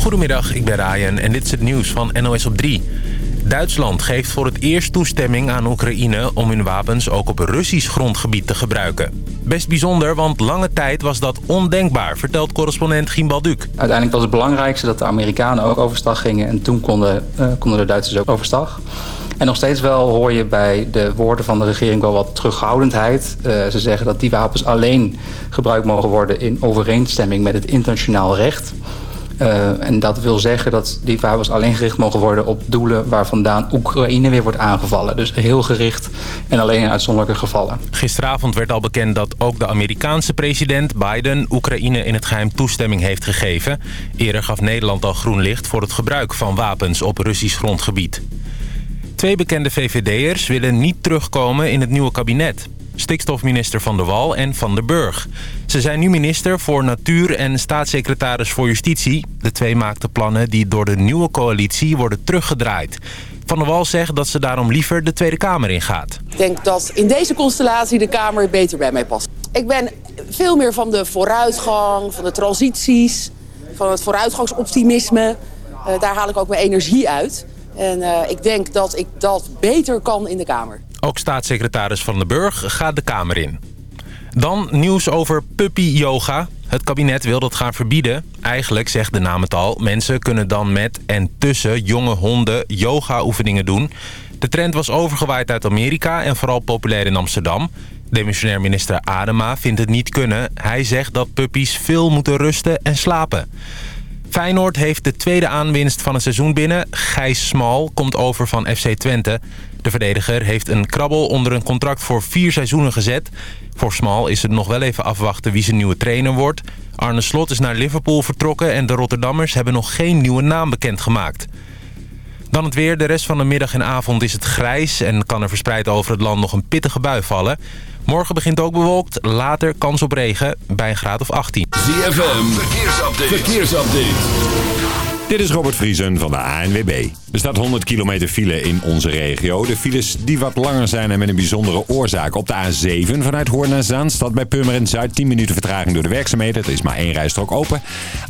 Goedemiddag, ik ben Ryan en dit is het nieuws van NOS op 3. Duitsland geeft voor het eerst toestemming aan Oekraïne om hun wapens ook op Russisch grondgebied te gebruiken. Best bijzonder, want lange tijd was dat ondenkbaar, vertelt correspondent Gimbal Duc. Uiteindelijk was het belangrijkste dat de Amerikanen ook overstag gingen en toen konden, uh, konden de Duitsers ook overstag. En nog steeds wel hoor je bij de woorden van de regering wel wat terughoudendheid. Uh, ze zeggen dat die wapens alleen gebruikt mogen worden in overeenstemming met het internationaal recht. Uh, en dat wil zeggen dat die wapens alleen gericht mogen worden op doelen waar vandaan Oekraïne weer wordt aangevallen. Dus heel gericht en alleen in uitzonderlijke gevallen. Gisteravond werd al bekend dat ook de Amerikaanse president Biden Oekraïne in het geheim toestemming heeft gegeven. Eerder gaf Nederland al groen licht voor het gebruik van wapens op Russisch grondgebied. Twee bekende VVD'ers willen niet terugkomen in het nieuwe kabinet stikstofminister Van der Wal en Van der Burg. Ze zijn nu minister voor Natuur en staatssecretaris voor Justitie. De twee maakten plannen die door de nieuwe coalitie worden teruggedraaid. Van der Wal zegt dat ze daarom liever de Tweede Kamer ingaat. Ik denk dat in deze constellatie de Kamer beter bij mij past. Ik ben veel meer van de vooruitgang, van de transities, van het vooruitgangsoptimisme. Uh, daar haal ik ook mijn energie uit. En uh, ik denk dat ik dat beter kan in de Kamer. Ook staatssecretaris Van den Burg gaat de Kamer in. Dan nieuws over puppy-yoga. Het kabinet wil dat gaan verbieden. Eigenlijk zegt de naam het al. Mensen kunnen dan met en tussen jonge honden yoga-oefeningen doen. De trend was overgewaaid uit Amerika en vooral populair in Amsterdam. Demissionair minister Adema vindt het niet kunnen. Hij zegt dat puppies veel moeten rusten en slapen. Feyenoord heeft de tweede aanwinst van het seizoen binnen. Gijs Smal komt over van FC Twente. De verdediger heeft een krabbel onder een contract voor vier seizoenen gezet. Voor Smal is het nog wel even afwachten wie zijn nieuwe trainer wordt. Arne Slot is naar Liverpool vertrokken en de Rotterdammers hebben nog geen nieuwe naam bekendgemaakt. Dan het weer. De rest van de middag en avond is het grijs... en kan er verspreid over het land nog een pittige bui vallen. Morgen begint ook bewolkt, later kans op regen bij een graad of 18. ZFM, verkeersupdate. verkeersupdate. Dit is Robert Vriesen van de ANWB. Er staat 100 kilometer file in onze regio. De files die wat langer zijn en met een bijzondere oorzaak. Op de A7 vanuit Hoorn naar Zaanstad bij Purmerend Zuid. 10 minuten vertraging door de werkzaamheden. Er is maar één rijstrook open.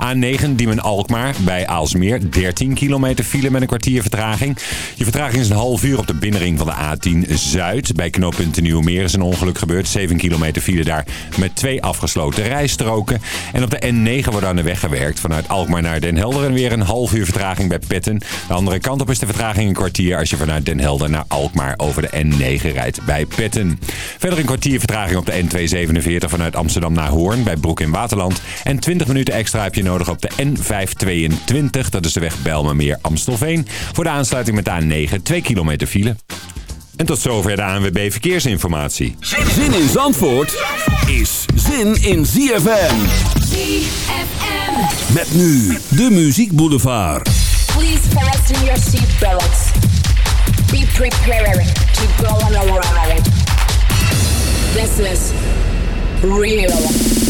A9 Diemen-Alkmaar bij Aalsmeer. 13 kilometer file met een kwartier vertraging. Je vertraging is een half uur op de binnenring van de A10 Zuid. Bij knooppunt Nieuwmeer is een ongeluk gebeurd. 7 kilometer file daar met twee afgesloten rijstroken. En op de N9 wordt aan de weg gewerkt vanuit Alkmaar naar Den Helder. En weer een half uur vertraging bij Petten. De andere kant op is de vertraging een kwartier als je vanuit Den Helder naar Alkmaar over de N9 rijdt bij Petten. Verder een kwartier vertraging op de N247 vanuit Amsterdam naar Hoorn bij Broek in Waterland. En 20 minuten extra heb je nodig op de N522, dat is de weg Bijlmermeer Amstelveen. Voor de aansluiting met de A9, 2 kilometer file. En tot zover de ANWB Verkeersinformatie. Zin in Zandvoort is zin in ZFM. ZFM. Met nu de Muziek Boulevard. Please fasten your seatbelts. Be prepared to go on a ride. This is real. This is real.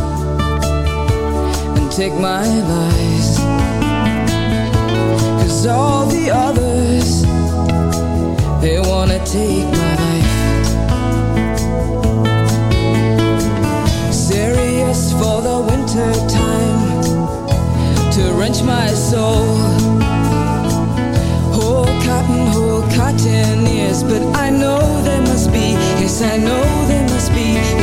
take my lies? Cause all the others, they wanna take my life. Serious for the winter time to wrench my soul. Whole cotton, whole cotton ears, but I know there must be, yes, I know there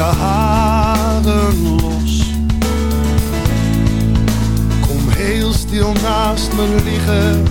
je haren los. Kom heel stil naast me liggen.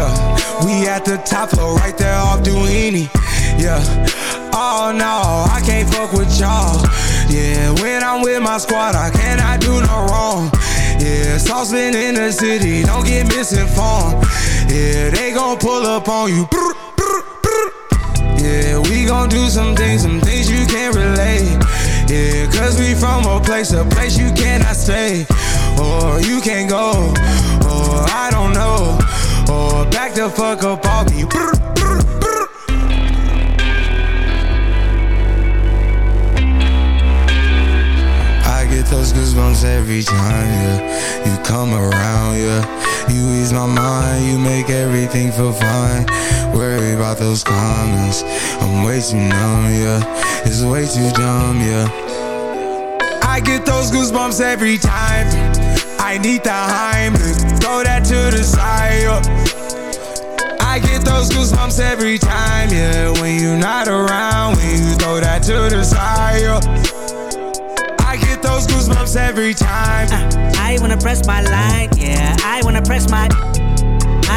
Yeah. We at the top floor, right there off Duini. Yeah. Oh no, I can't fuck with y'all. Yeah, when I'm with my squad, I cannot do no wrong. Yeah, saucepan in the city, don't get misinformed. Yeah, they gon' pull up on you. Yeah, we gon' do some things, some things you can't relate. Yeah, cause we from a place, a place you cannot stay. Or you can't go, or I don't know. Or back the fuck up off me. Brr, brr, brr. I get those goosebumps every time, yeah. You come around, yeah. You ease my mind, you make everything feel fine. Worry about those comments. I'm way too numb, yeah. It's way too dumb, yeah. I get those goosebumps every time. I need the Heimlich, throw that to the side. I get those goosebumps every time, yeah. When you're not around, when you throw that to the side. I get those goosebumps every time. Uh, I wanna press my line, yeah. I wanna press my.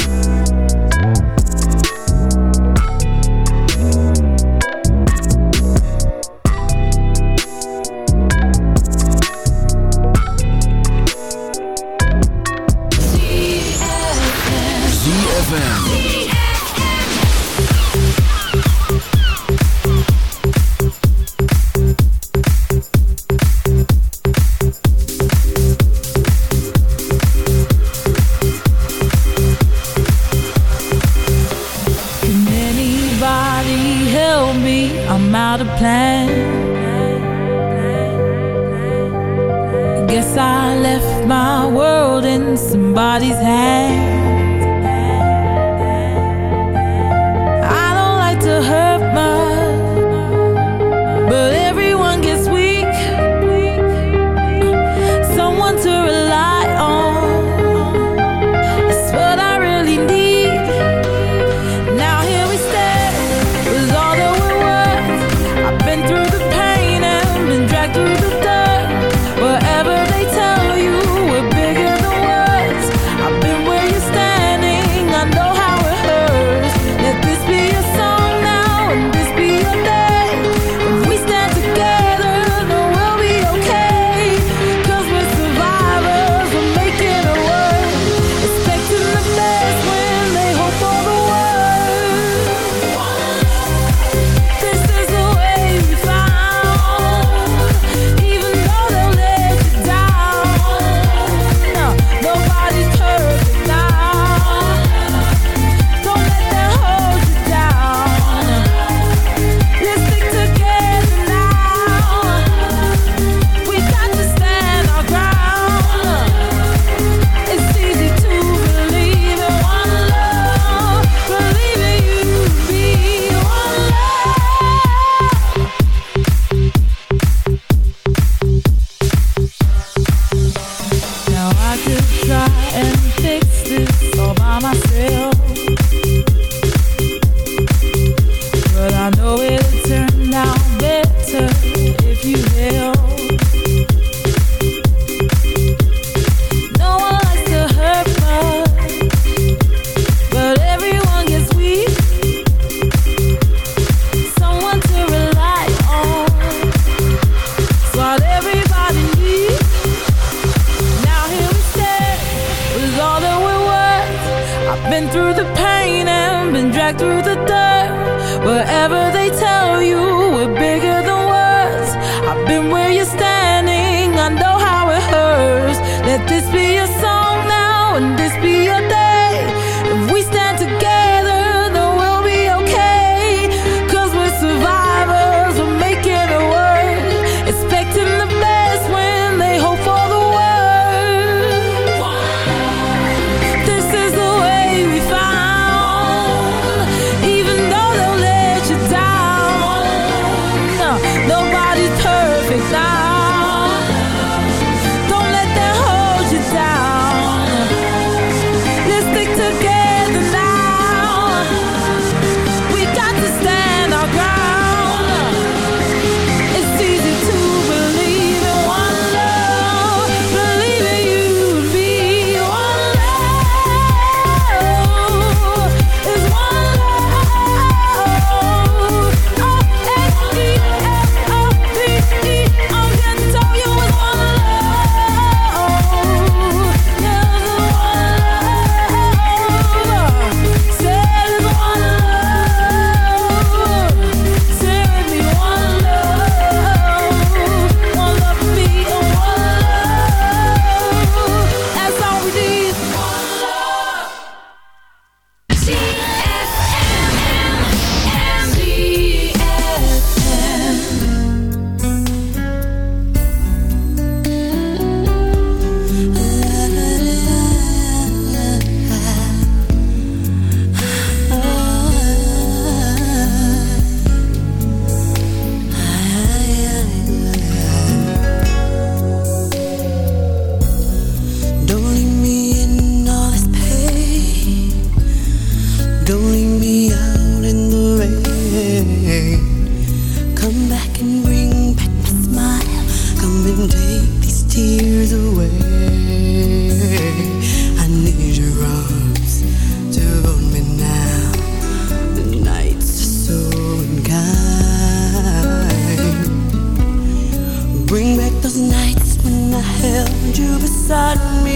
Beside me.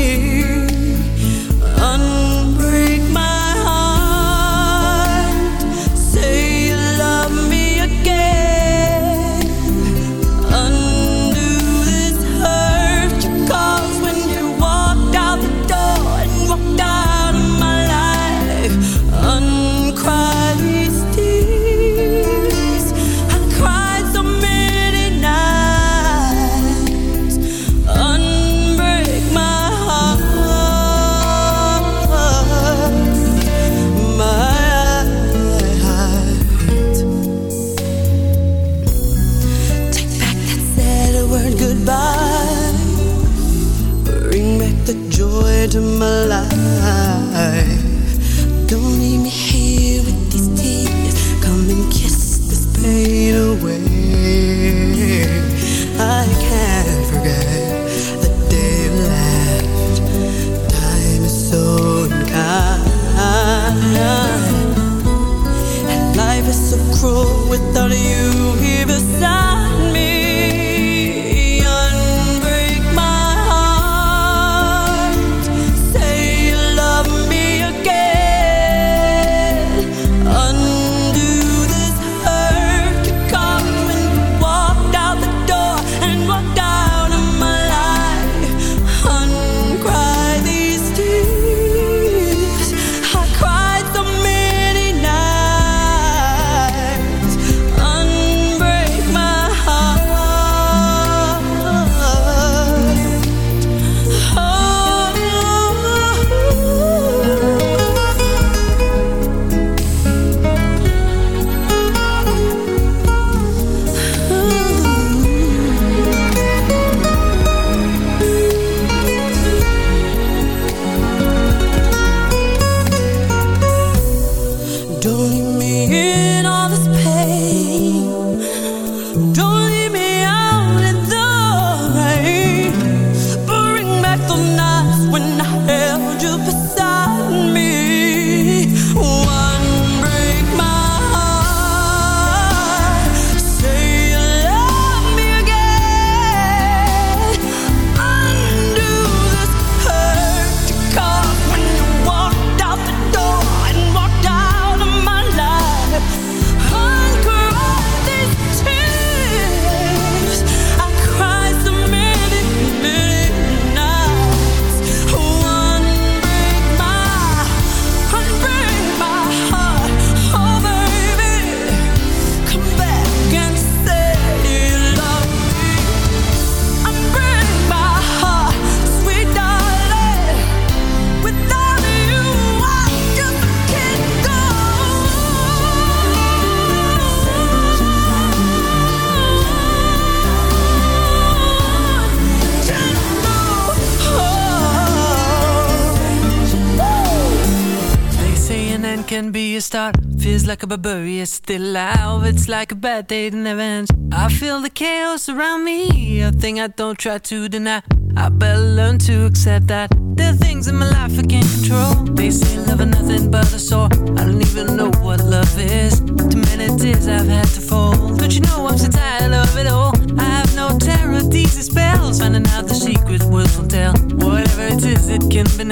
But a it is still alive. It's like a bad day in events. I feel the chaos around me, a thing I don't try to deny. I better learn to accept that there are things in my life I can't control. They say love is nothing but a sore. I don't even know what love is. Too many tears I've had to fold. Don't you know I'm so tired of it all? I have no terror, these spells. Finding out the secret words will tell. Whatever it is, it can be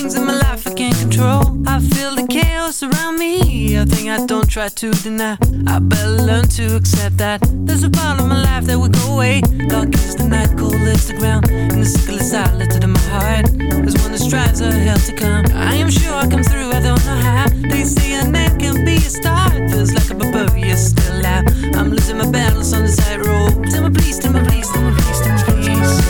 things in my life I can't control. I feel the chaos around me. A thing I don't try to deny. I better learn to accept that There's a part of my life that will go away. Dark is the night, cold as the ground. And the sickle is lifted in my heart. There's one that strives for hell to come I am sure I'll come through, I don't know how. They say a man can be a star. Feels like a barbarian still out I'm losing my balance on the side road Tell me please, tell me please, tell me please, tell me please.